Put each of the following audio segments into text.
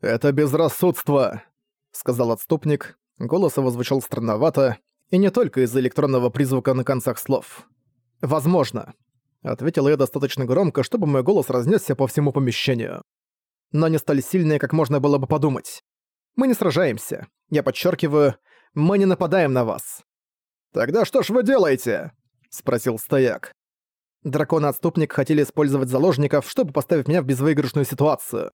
«Это безрассудство!» — сказал отступник. Голос его звучал странновато, и не только из-за электронного призвука на концах слов. «Возможно», — ответила я достаточно громко, чтобы мой голос разнесся по всему помещению. «Но не столь сильные, как можно было бы подумать. Мы не сражаемся. Я подчеркиваю, мы не нападаем на вас». «Тогда что ж вы делаете?» — спросил стояк. Драконы-отступник хотели использовать заложников, чтобы поставить меня в безвыигрышную ситуацию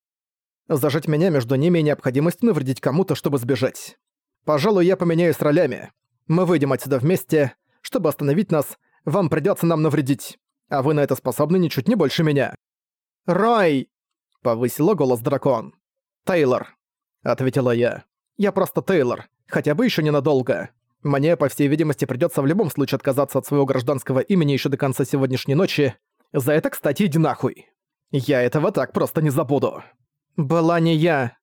зажать меня между ними и необходимость навредить кому-то, чтобы сбежать. Пожалуй, я поменяюсь ролями. Мы выйдем отсюда вместе. Чтобы остановить нас, вам придётся нам навредить. А вы на это способны ничуть не больше меня. «Рой!» — повысила голос дракон. «Тейлор», — ответила я. «Я просто Тейлор, хотя бы ещё ненадолго. Мне, по всей видимости, придётся в любом случае отказаться от своего гражданского имени ещё до конца сегодняшней ночи. За это, кстати, иди нахуй. Я этого так просто не забуду». «Была не я!»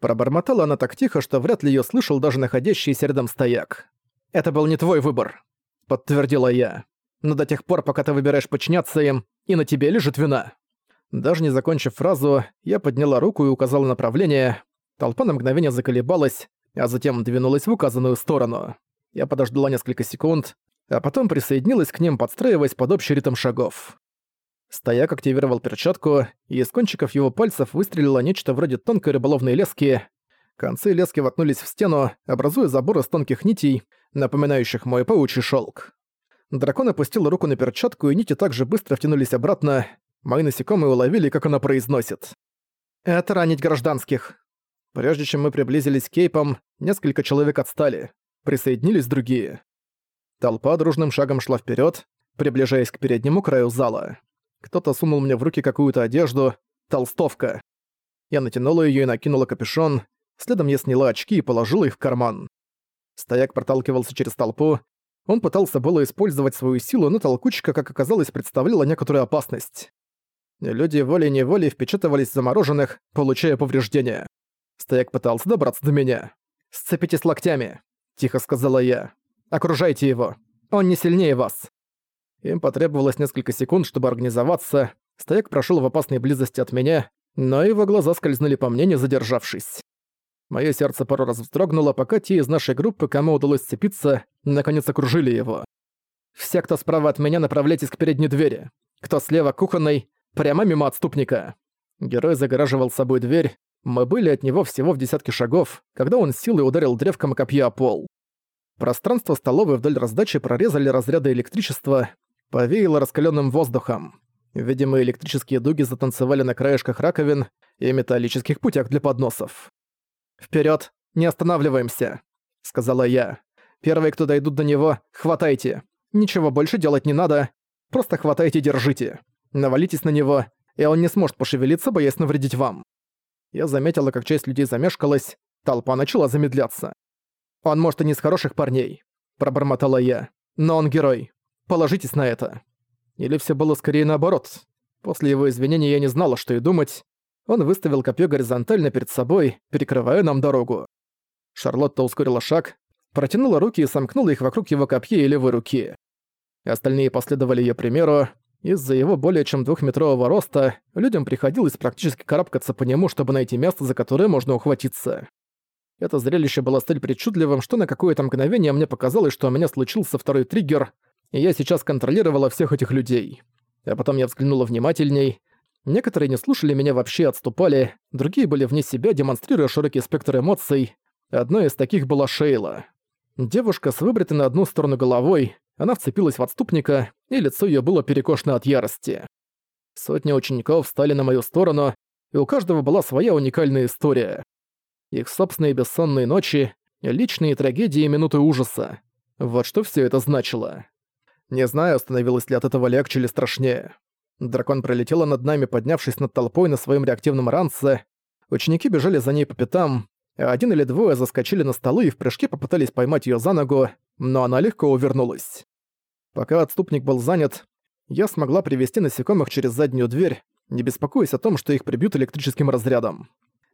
Пробормотала она так тихо, что вряд ли ее слышал даже находящийся рядом стояк. «Это был не твой выбор», — подтвердила я. «Но до тех пор, пока ты выбираешь подчиняться им, и на тебе лежит вина». Даже не закончив фразу, я подняла руку и указала направление. Толпа на мгновение заколебалась, а затем двинулась в указанную сторону. Я подождала несколько секунд, а потом присоединилась к ним, подстраиваясь под общий ритм шагов. Стояк активировал перчатку, и из кончиков его пальцев выстрелило нечто вроде тонкой рыболовной лески. Концы лески воткнулись в стену, образуя забор из тонких нитей, напоминающих мой паучий шелк. Дракон опустил руку на перчатку, и нити также быстро втянулись обратно. Мои насекомые уловили, как она произносит. «Это ранить гражданских». Прежде чем мы приблизились к кейпам, несколько человек отстали. Присоединились другие. Толпа дружным шагом шла вперед, приближаясь к переднему краю зала. Кто-то сунул мне в руки какую-то одежду, толстовка. Я натянула ее и накинула капюшон, следом я сняла очки и положила их в карман. Стояк проталкивался через толпу. Он пытался было использовать свою силу, но толкучка, как оказалось, представляла некоторую опасность. Люди волей-неволей впечатывались в замороженных, получая повреждения. Стояк пытался добраться до меня. «Сцепитесь локтями», — тихо сказала я. «Окружайте его. Он не сильнее вас». Им потребовалось несколько секунд, чтобы организоваться. Стояк прошел в опасной близости от меня, но его глаза скользнули по мне, не задержавшись. Мое сердце пару раз вздрогнуло, пока те из нашей группы, кому удалось сцепиться, наконец окружили его. «Все, кто справа от меня, направляйтесь к передней двери. Кто слева — кухонной, прямо мимо отступника». Герой загораживал собой дверь. Мы были от него всего в десятке шагов, когда он силой ударил древком копья о пол. Пространство столовой вдоль раздачи прорезали разряды электричества, повеяло раскаленным воздухом. Видимо, электрические дуги затанцевали на краешках раковин и металлических путях для подносов. Вперед, не останавливаемся!» — сказала я. «Первые, кто дойдут до него, хватайте. Ничего больше делать не надо. Просто хватайте держите. Навалитесь на него, и он не сможет пошевелиться, боясь навредить вам». Я заметила, как часть людей замешкалась, толпа начала замедляться. «Он, может, и не с хороших парней», — пробормотала я. «Но он герой. Положитесь на это. Или все было скорее наоборот. После его извинения я не знала, что и думать. Он выставил копье горизонтально перед собой, перекрывая нам дорогу. Шарлотта ускорила шаг, протянула руки и сомкнула их вокруг его копья и левой руки. Остальные последовали ее примеру. Из-за его более чем двухметрового роста людям приходилось практически карабкаться по нему, чтобы найти место, за которое можно ухватиться. Это зрелище было столь причудливым, что на какое-то мгновение мне показалось, что у меня случился второй триггер, и я сейчас контролировала всех этих людей. А потом я взглянула внимательней. Некоторые не слушали меня вообще, отступали, другие были вне себя, демонстрируя широкий спектр эмоций. Одной из таких была Шейла. Девушка с выбритой на одну сторону головой, она вцепилась в отступника, и лицо ее было перекошено от ярости. Сотни учеников встали на мою сторону, и у каждого была своя уникальная история. Их собственные бессонные ночи, личные трагедии и минуты ужаса. Вот что все это значило. Не знаю, становилось ли от этого легче или страшнее. Дракон пролетела над нами, поднявшись над толпой на своем реактивном ранце. Ученики бежали за ней по пятам. Один или двое заскочили на столы и в прыжке попытались поймать ее за ногу, но она легко увернулась. Пока отступник был занят, я смогла привести насекомых через заднюю дверь, не беспокоясь о том, что их прибьют электрическим разрядом.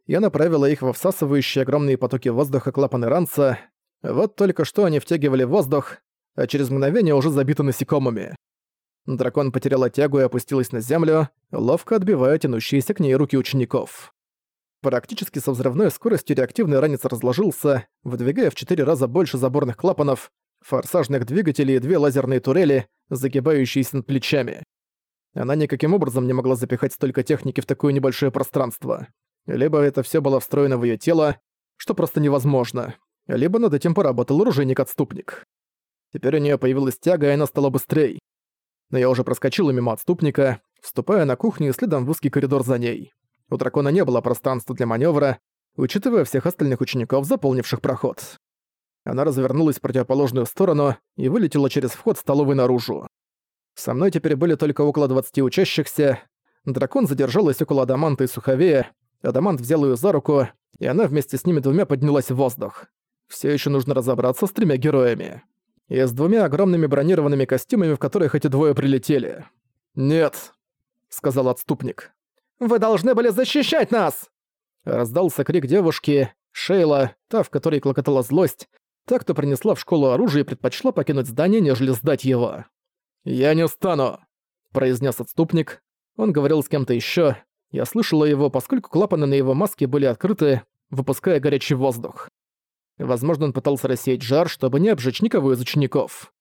Я направила их во всасывающие огромные потоки воздуха клапаны ранца. Вот только что они втягивали воздух, а через мгновение уже забита насекомыми. Дракон потеряла тягу и опустилась на землю, ловко отбивая тянущиеся к ней руки учеников. Практически со взрывной скоростью реактивный ранец разложился, выдвигая в четыре раза больше заборных клапанов, форсажных двигателей и две лазерные турели, загибающиеся над плечами. Она никаким образом не могла запихать столько техники в такое небольшое пространство. Либо это все было встроено в ее тело, что просто невозможно, либо над этим поработал оружейник-отступник. Теперь у нее появилась тяга, и она стала быстрей. Но я уже проскочила мимо отступника, вступая на кухню и следом в узкий коридор за ней. У дракона не было пространства для маневра, учитывая всех остальных учеников, заполнивших проход. Она развернулась в противоположную сторону и вылетела через вход столовой наружу. Со мной теперь были только около 20 учащихся. Дракон задержалась около Адаманта и Суховея. Адамант взял ее за руку, и она вместе с ними двумя поднялась в воздух. Все еще нужно разобраться с тремя героями и с двумя огромными бронированными костюмами, в которых эти двое прилетели. «Нет», — сказал отступник. «Вы должны были защищать нас!» Раздался крик девушки, Шейла, та, в которой клокотала злость, та, кто принесла в школу оружие и предпочла покинуть здание, нежели сдать его. «Я не стану», — произнес отступник. Он говорил с кем-то еще. Я слышала его, поскольку клапаны на его маске были открыты, выпуская горячий воздух. Возможно, он пытался рассеять жар, чтобы не обжечь никого из учеников.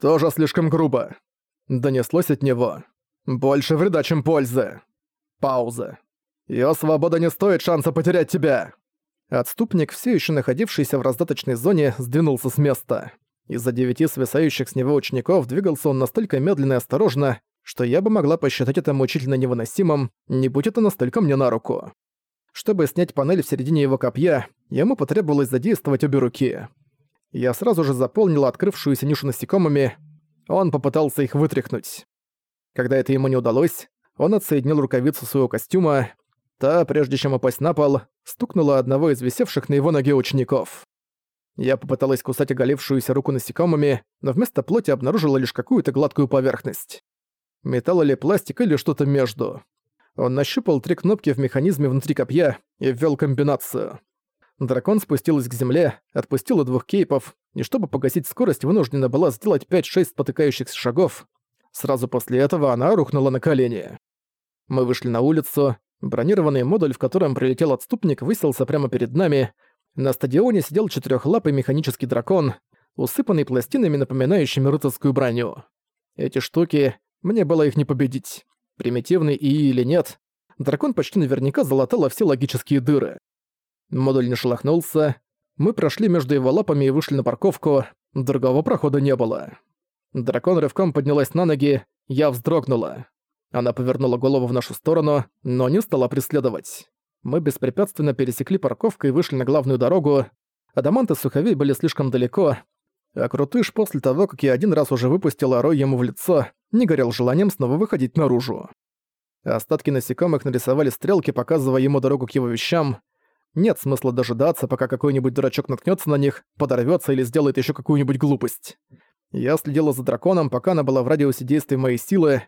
«Тоже слишком грубо», — донеслось от него. «Больше вреда, чем пользы». Пауза. «Её свобода не стоит шанса потерять тебя!» Отступник, все еще находившийся в раздаточной зоне, сдвинулся с места. Из-за девяти свисающих с него учеников двигался он настолько медленно и осторожно, что я бы могла посчитать это мучительно невыносимым, не будь это настолько мне на руку. Чтобы снять панель в середине его копья, ему потребовалось задействовать обе руки. Я сразу же заполнила открывшуюся нишу насекомыми. Он попытался их вытряхнуть. Когда это ему не удалось, он отсоединил рукавицу своего костюма. Та, прежде чем опасть на пол, стукнула одного из висевших на его ноге учеников. Я попыталась кусать оголевшуюся руку насекомыми, но вместо плоти обнаружила лишь какую-то гладкую поверхность. Металл или пластик или что-то между. Он нащупал три кнопки в механизме внутри копья и ввел комбинацию. Дракон спустилась к земле, отпустила двух кейпов, и чтобы погасить скорость, вынуждена была сделать 5-6 потыкающихся шагов. Сразу после этого она рухнула на колени. Мы вышли на улицу. Бронированный модуль, в котором прилетел отступник, выселся прямо перед нами. На стадионе сидел четырехлапый механический дракон, усыпанный пластинами, напоминающими рыцарскую броню. Эти штуки, мне было их не победить примитивный и или нет, дракон почти наверняка залатала все логические дыры. Модуль не шелохнулся. Мы прошли между его лапами и вышли на парковку. Другого прохода не было. Дракон рывком поднялась на ноги. Я вздрогнула. Она повернула голову в нашу сторону, но не стала преследовать. Мы беспрепятственно пересекли парковку и вышли на главную дорогу. Адамант и Суховей были слишком далеко. А Крутыш после того, как я один раз уже выпустила рой ему в лицо, не горел желанием снова выходить наружу. Остатки насекомых нарисовали стрелки, показывая ему дорогу к его вещам. Нет смысла дожидаться, пока какой-нибудь дурачок наткнется на них, подорвется или сделает еще какую-нибудь глупость. Я следила за драконом, пока она была в радиусе действия моей силы.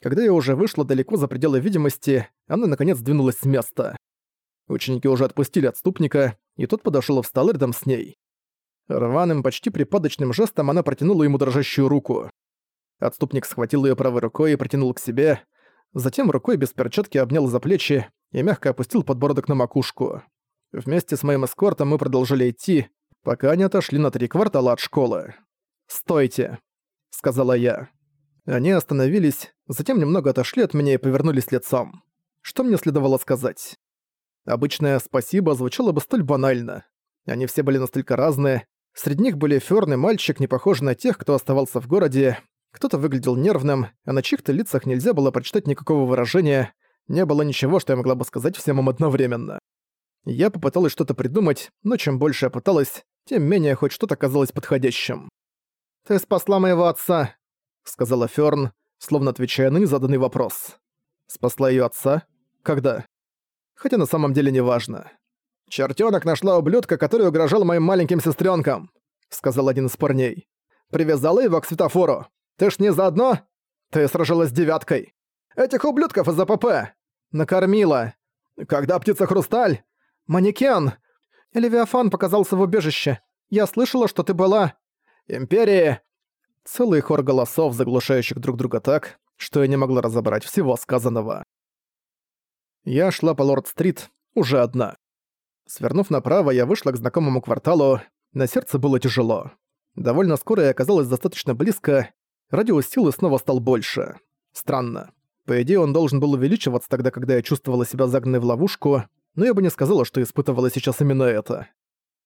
Когда я уже вышла далеко за пределы видимости, она наконец двинулась с места. Ученики уже отпустили отступника, и тот подошел и встал рядом с ней. Рваным, почти припадочным жестом она протянула ему дрожащую руку. Отступник схватил ее правой рукой и протянул к себе, затем рукой без перчатки обнял за плечи и мягко опустил подбородок на макушку. Вместе с моим эскортом мы продолжили идти, пока не отошли на три квартала от школы. «Стойте», — сказала я. Они остановились, затем немного отошли от меня и повернулись лицом. Что мне следовало сказать? Обычное «спасибо» звучало бы столь банально. Они все были настолько разные. Среди них были Фёрн мальчик, не похожий на тех, кто оставался в городе, кто-то выглядел нервным, а на чьих-то лицах нельзя было прочитать никакого выражения, не было ничего, что я могла бы сказать всем им одновременно. Я попыталась что-то придумать, но чем больше я пыталась, тем менее хоть что-то казалось подходящим. «Ты спасла моего отца», — сказала Фёрн, словно отвечая на незаданный вопрос. Спасла её отца? Когда? Хотя на самом деле не важно. «Чертёнок нашла ублюдка, который угрожал моим маленьким сестрёнкам», — сказал один из парней. «Привязала его к светофору. Ты ж не заодно? Ты сражалась с девяткой. Этих ублюдков из АПП. Накормила. Когда птица Хрусталь? Манекен. Левиафан показался в убежище. Я слышала, что ты была... Империи. Целый хор голосов, заглушающих друг друга так, что я не могла разобрать всего сказанного. Я шла по Лорд-стрит, уже одна. Свернув направо, я вышла к знакомому кварталу. На сердце было тяжело. Довольно скоро я оказалась достаточно близко, радиус силы снова стал больше. Странно. По идее, он должен был увеличиваться тогда, когда я чувствовала себя загнанной в ловушку, но я бы не сказала, что испытывала сейчас именно это.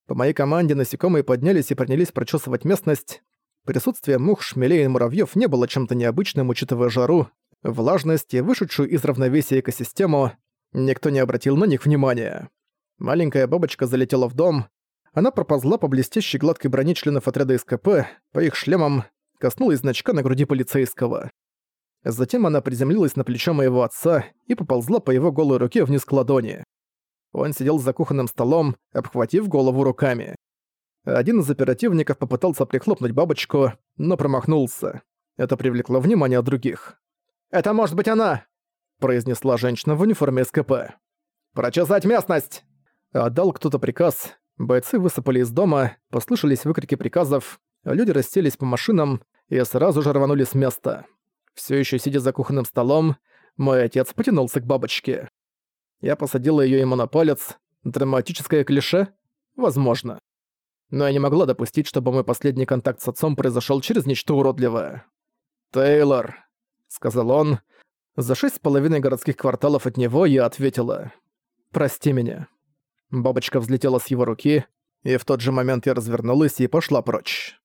По моей команде насекомые поднялись и принялись прочесывать местность. Присутствие мух, шмелей и муравьёв не было чем-то необычным, учитывая жару, влажность и вышедшую из равновесия экосистему. Никто не обратил на них внимания. Маленькая бабочка залетела в дом. Она проползла по блестящей гладкой броне членов отряда СКП, по их шлемам, коснулась значка на груди полицейского. Затем она приземлилась на плечо моего отца и поползла по его голой руке вниз к ладони. Он сидел за кухонным столом, обхватив голову руками. Один из оперативников попытался прихлопнуть бабочку, но промахнулся. Это привлекло внимание других. «Это может быть она!» – произнесла женщина в униформе СКП. «Прочесать местность!» Отдал кто-то приказ. Бойцы высыпали из дома, послышались выкрики приказов, люди расселись по машинам и сразу же рванули с места. Все еще сидя за кухонным столом, мой отец потянулся к бабочке. Я посадила ее ему на палец. Драматическое клише? Возможно. Но я не могла допустить, чтобы мой последний контакт с отцом произошел через нечто уродливое. «Тейлор», — сказал он. За шесть с половиной городских кварталов от него я ответила. «Прости меня». Бабочка взлетела с его руки, и в тот же момент я развернулась и пошла прочь.